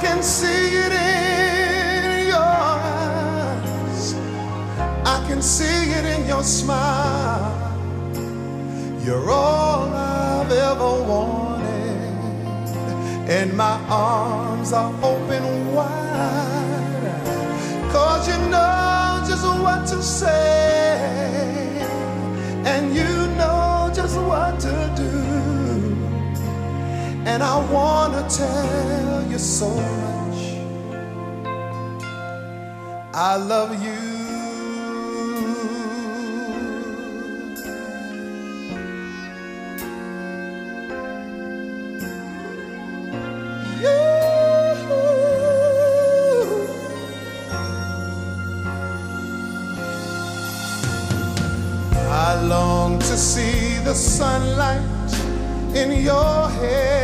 can see it in your eyes. I can see it in your smile. You're all I've ever wanted. And my arms are open wide. Cause you know just what to say. And I wanna tell you so much. I love you. I long to see the sunlight in your hair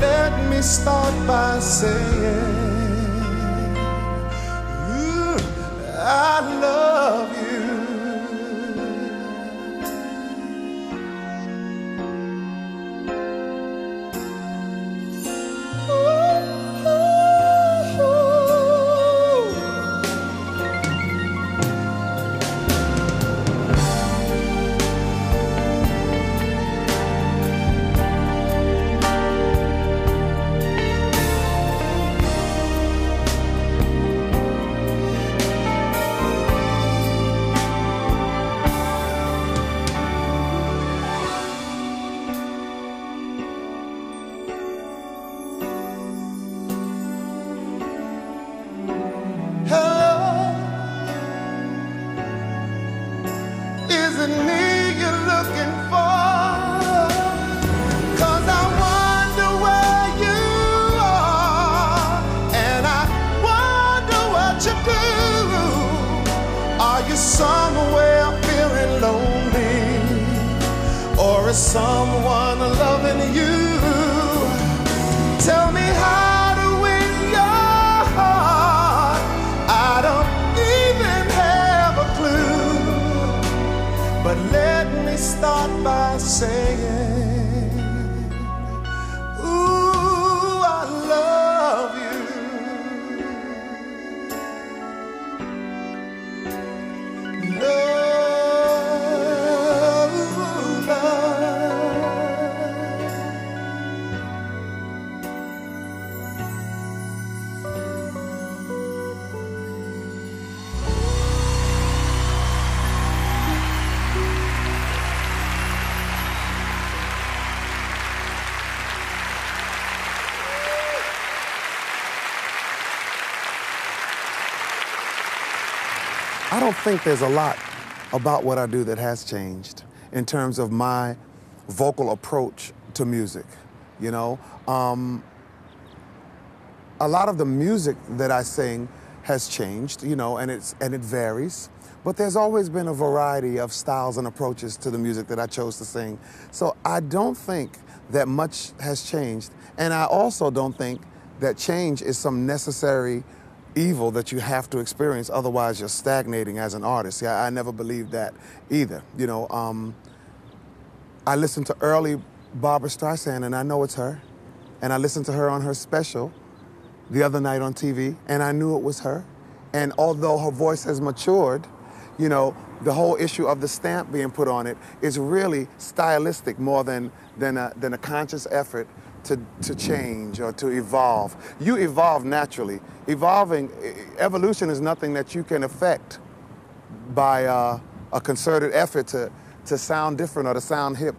Let me start by saying, ooh, I love someone loving you? Tell me how to win your heart. I don't even have a clue. But let me start by saying, I don't think there's a lot about what I do that has changed in terms of my vocal approach to music. You know, um, a lot of the music that I sing has changed, you know, and it's and it varies. But there's always been a variety of styles and approaches to the music that I chose to sing. So I don't think that much has changed, and I also don't think that change is some necessary evil that you have to experience, otherwise you're stagnating as an artist. Yeah, I never believed that either. You know, um, I listened to early Barbra Streisand, and I know it's her. And I listened to her on her special the other night on TV, and I knew it was her. And although her voice has matured, you know, the whole issue of the stamp being put on it is really stylistic more than, than, a, than a conscious effort to, to change or to evolve. You evolve naturally. Evolving, evolution is nothing that you can affect by uh, a concerted effort to, to sound different or to sound hip.